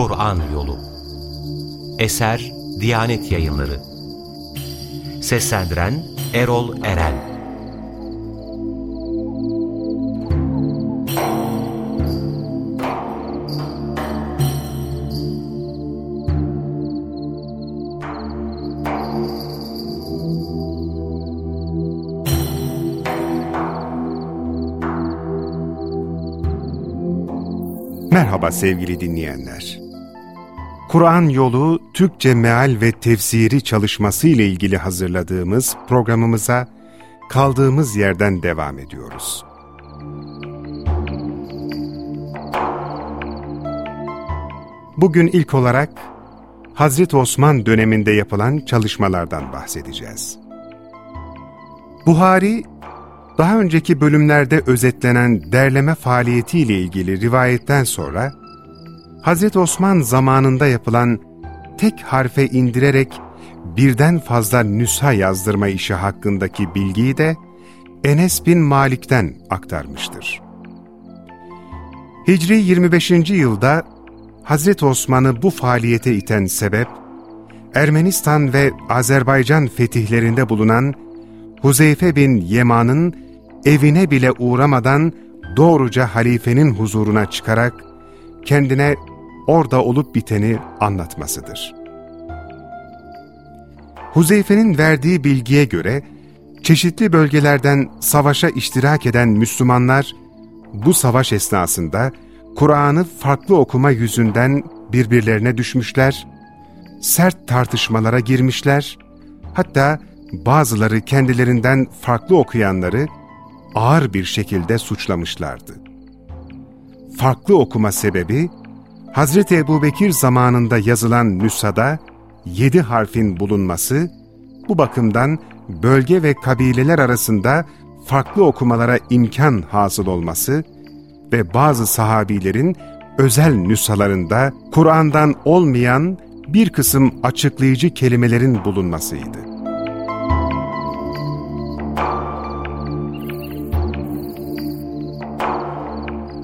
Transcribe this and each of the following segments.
Kur'an Yolu. Eser Diyanet Yayınları. Seslendiren Erol Eren. Merhaba sevgili dinleyenler. Kur'an yolu Türkçe meal ve tefsiri çalışması ile ilgili hazırladığımız programımıza kaldığımız yerden devam ediyoruz. Bugün ilk olarak Hazreti Osman döneminde yapılan çalışmalardan bahsedeceğiz. Buhari daha önceki bölümlerde özetlenen derleme faaliyetiyle ilgili rivayetten sonra, Hz. Osman zamanında yapılan tek harfe indirerek birden fazla nüsha yazdırma işi hakkındaki bilgiyi de Enes bin Malik'ten aktarmıştır. Hicri 25. yılda Hz. Osman'ı bu faaliyete iten sebep, Ermenistan ve Azerbaycan fetihlerinde bulunan Huzeyfe bin Yeman'ın evine bile uğramadan doğruca halifenin huzuruna çıkarak kendine orada olup biteni anlatmasıdır. Huzeyfe'nin verdiği bilgiye göre çeşitli bölgelerden savaşa iştirak eden Müslümanlar bu savaş esnasında Kur'an'ı farklı okuma yüzünden birbirlerine düşmüşler, sert tartışmalara girmişler, hatta bazıları kendilerinden farklı okuyanları ağır bir şekilde suçlamışlardı. Farklı okuma sebebi, Hazreti Ebubekir zamanında yazılan nüshada yedi harfin bulunması, bu bakımdan bölge ve kabileler arasında farklı okumalara imkan hasıl olması ve bazı sahabilerin özel nüshalarında Kur'an'dan olmayan bir kısım açıklayıcı kelimelerin bulunmasıydı.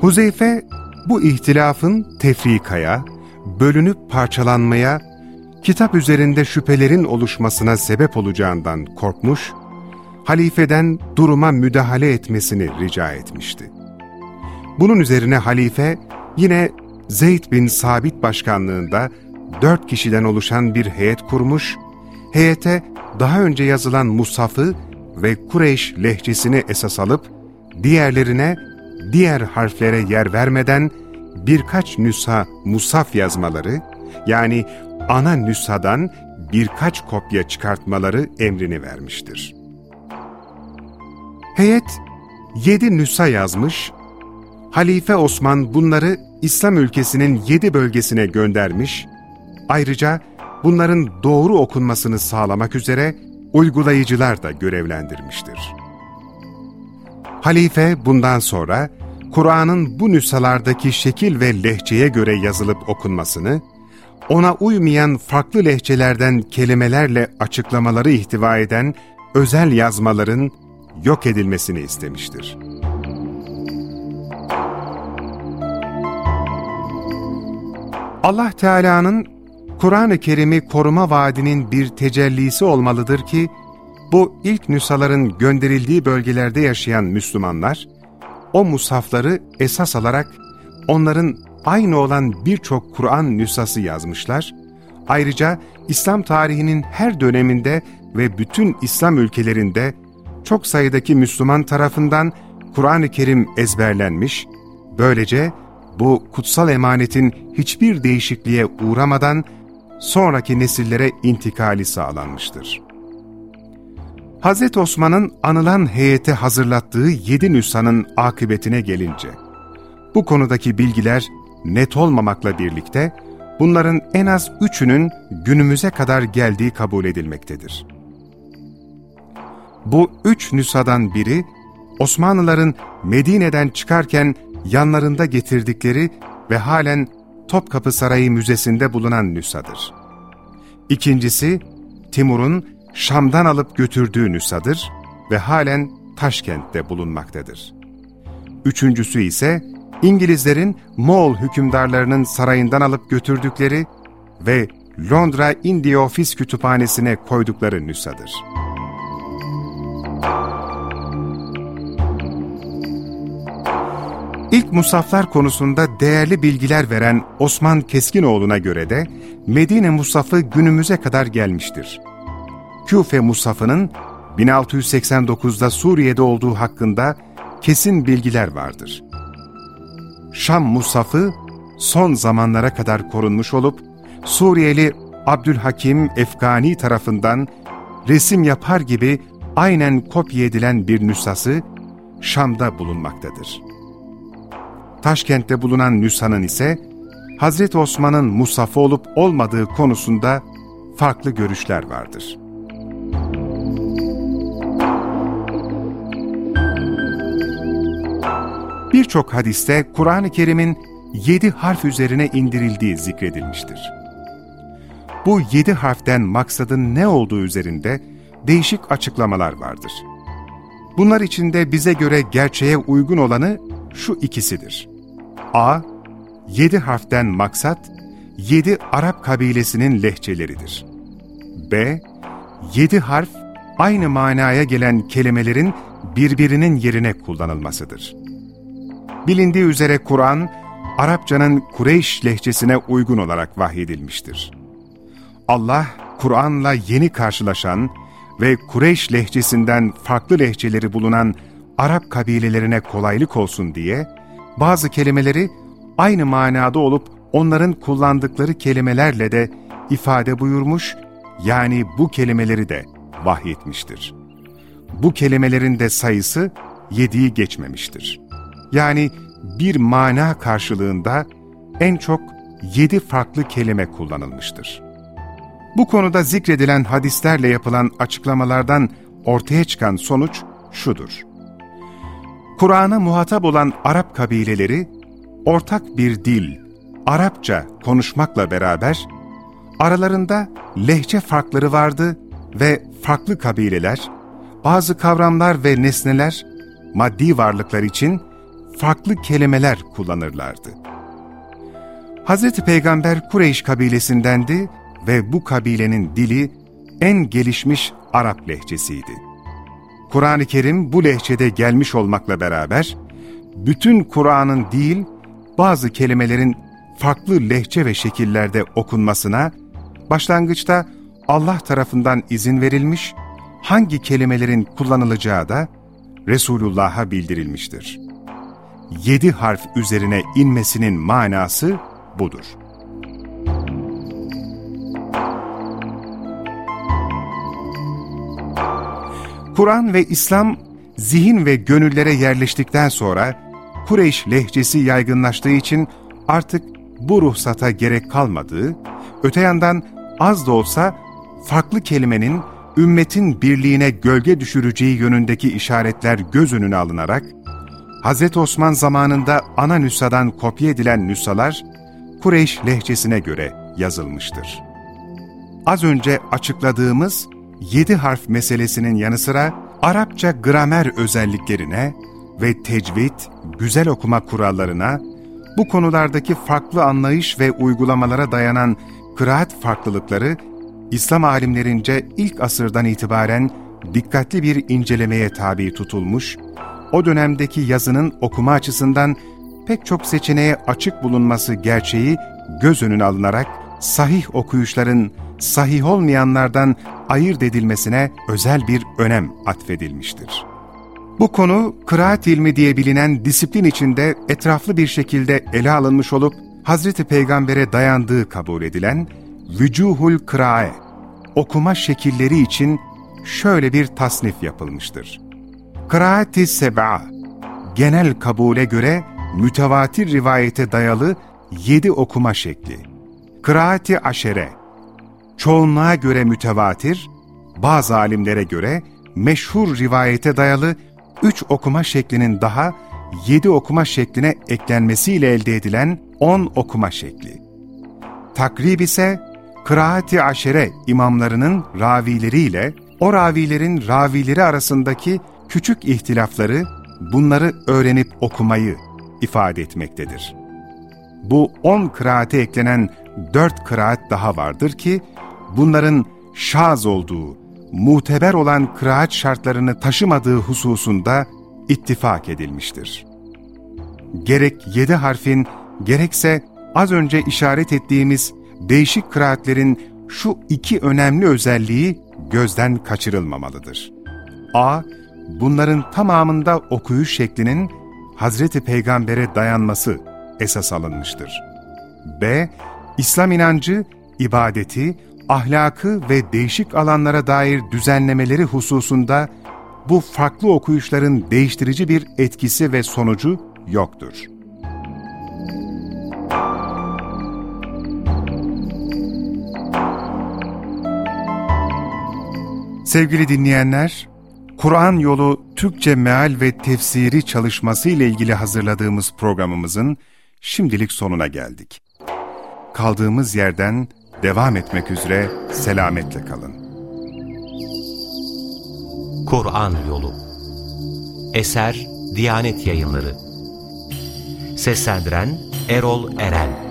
Huzeyfe bu ihtilafın tefrikaya, bölünüp parçalanmaya, kitap üzerinde şüphelerin oluşmasına sebep olacağından korkmuş, halifeden duruma müdahale etmesini rica etmişti. Bunun üzerine halife yine Zeyd bin Sabit başkanlığında dört kişiden oluşan bir heyet kurmuş, heyete daha önce yazılan Musaf'ı ve Kureyş lehçesini esas alıp, diğerlerine diğer harflere yer vermeden birkaç nüsha musaf yazmaları, yani ana nüshadan birkaç kopya çıkartmaları emrini vermiştir. Heyet yedi nüsha yazmış, Halife Osman bunları İslam ülkesinin yedi bölgesine göndermiş, ayrıca bunların doğru okunmasını sağlamak üzere uygulayıcılar da görevlendirmiştir. Halife bundan sonra Kur'an'ın bu nüshalardaki şekil ve lehçeye göre yazılıp okunmasını, ona uymayan farklı lehçelerden kelimelerle açıklamaları ihtiva eden özel yazmaların yok edilmesini istemiştir. Allah Teala'nın Kur'an-ı Kerim'i koruma vaadinin bir tecellisi olmalıdır ki, bu ilk nüshaların gönderildiği bölgelerde yaşayan Müslümanlar, o musafları esas alarak onların aynı olan birçok Kur'an nüshası yazmışlar, ayrıca İslam tarihinin her döneminde ve bütün İslam ülkelerinde çok sayıdaki Müslüman tarafından Kur'an-ı Kerim ezberlenmiş, böylece bu kutsal emanetin hiçbir değişikliğe uğramadan sonraki nesillere intikali sağlanmıştır. Hz. Osman'ın anılan heyete hazırlattığı yedi nüshanın akıbetine gelince, bu konudaki bilgiler net olmamakla birlikte, bunların en az üçünün günümüze kadar geldiği kabul edilmektedir. Bu üç nüshadan biri, Osmanlıların Medine'den çıkarken yanlarında getirdikleri ve halen Topkapı Sarayı Müzesi'nde bulunan nüshadır. İkincisi, Timur'un Şam'dan alıp götürdüğü nüshadır ve halen Taşkent'te bulunmaktadır. Üçüncüsü ise İngilizlerin Moğol hükümdarlarının sarayından alıp götürdükleri ve Londra India Office Kütüphanesi'ne koydukları nüshadır. İlk musaflar konusunda değerli bilgiler veren Osman Keskinoğlu'na göre de Medine Musafı günümüze kadar gelmiştir. Küfe Musafı'nın 1689'da Suriye'de olduğu hakkında kesin bilgiler vardır. Şam Musafı son zamanlara kadar korunmuş olup Suriyeli Abdülhakim Efgani tarafından resim yapar gibi aynen kopya edilen bir nüshası Şam'da bulunmaktadır. Taşkent'te bulunan nüshanın ise Hazreti Osman'ın musafı olup olmadığı konusunda farklı görüşler vardır. Birçok hadiste Kur'an-ı Kerim'in yedi harf üzerine indirildiği zikredilmiştir. Bu yedi harften maksadın ne olduğu üzerinde değişik açıklamalar vardır. Bunlar içinde bize göre gerçeğe uygun olanı şu ikisidir. A. Yedi harften maksat, yedi Arap kabilesinin lehçeleridir. B. Yedi harf, aynı manaya gelen kelimelerin birbirinin yerine kullanılmasıdır. Bilindiği üzere Kur'an, Arapçanın Kureyş lehçesine uygun olarak vahyedilmiştir. Allah, Kur'an'la yeni karşılaşan ve Kureyş lehçesinden farklı lehçeleri bulunan Arap kabilelerine kolaylık olsun diye, bazı kelimeleri aynı manada olup onların kullandıkları kelimelerle de ifade buyurmuş, yani bu kelimeleri de vahyetmiştir. Bu kelimelerin de sayısı yediği geçmemiştir. Yani bir mana karşılığında en çok yedi farklı kelime kullanılmıştır. Bu konuda zikredilen hadislerle yapılan açıklamalardan ortaya çıkan sonuç şudur. Kur'an'a muhatap olan Arap kabileleri, ortak bir dil, Arapça konuşmakla beraber, aralarında lehçe farkları vardı ve farklı kabileler, bazı kavramlar ve nesneler, maddi varlıklar için farklı kelimeler kullanırlardı. Hz. Peygamber Kureyş kabilesindendi ve bu kabilenin dili en gelişmiş Arap lehçesiydi. Kur'an-ı Kerim bu lehçede gelmiş olmakla beraber, bütün Kur'an'ın değil, bazı kelimelerin farklı lehçe ve şekillerde okunmasına, başlangıçta Allah tarafından izin verilmiş, hangi kelimelerin kullanılacağı da Resulullah'a bildirilmiştir. Yedi harf üzerine inmesinin manası budur. Kur'an ve İslam zihin ve gönüllere yerleştikten sonra Kureyş lehçesi yaygınlaştığı için artık bu ruhsata gerek kalmadığı, öte yandan az da olsa farklı kelimenin ümmetin birliğine gölge düşüreceği yönündeki işaretler göz önüne alınarak, Hz. Osman zamanında ana nüshadan kopya edilen nüshalar, Kureyş lehçesine göre yazılmıştır. Az önce açıkladığımız yedi harf meselesinin yanı sıra Arapça gramer özelliklerine ve tecvid, güzel okuma kurallarına, bu konulardaki farklı anlayış ve uygulamalara dayanan kıraat farklılıkları, İslam alimlerince ilk asırdan itibaren dikkatli bir incelemeye tabi tutulmuş, o dönemdeki yazının okuma açısından pek çok seçeneğe açık bulunması gerçeği göz önüne alınarak sahih okuyuşların sahih olmayanlardan ayırt edilmesine özel bir önem atfedilmiştir. Bu konu kıraat ilmi diye bilinen disiplin içinde etraflı bir şekilde ele alınmış olup Hazreti Peygamber'e dayandığı kabul edilen vücuhul kırae, okuma şekilleri için şöyle bir tasnif yapılmıştır. Kıraati genel kabule göre mütevatir rivayete dayalı yedi okuma şekli. Kıraati aşere, çoğunluğa göre mütevatir, bazı alimlere göre meşhur rivayete dayalı üç okuma şeklinin daha yedi okuma şekline eklenmesiyle elde edilen on okuma şekli. Takrib ise kıraati aşere imamlarının ravileriyle o ravilerin ravileri arasındaki küçük ihtilafları, bunları öğrenip okumayı, ifade etmektedir. Bu on kıraate eklenen dört kıraat daha vardır ki, bunların şaz olduğu, muteber olan kıraat şartlarını taşımadığı hususunda ittifak edilmiştir. Gerek yedi harfin, gerekse az önce işaret ettiğimiz değişik kıraatlerin şu iki önemli özelliği gözden kaçırılmamalıdır. A. Bunların tamamında okuyuş şeklinin Hazreti Peygamber'e dayanması esas alınmıştır. B. İslam inancı, ibadeti, ahlakı ve değişik alanlara dair düzenlemeleri hususunda bu farklı okuyuşların değiştirici bir etkisi ve sonucu yoktur. Sevgili dinleyenler, Kur'an yolu Türkçe meal ve tefsiri çalışması ile ilgili hazırladığımız programımızın şimdilik sonuna geldik. Kaldığımız yerden devam etmek üzere selametle kalın. Kur'an Yolu Eser Diyanet Yayınları Seslendiren Erol Eren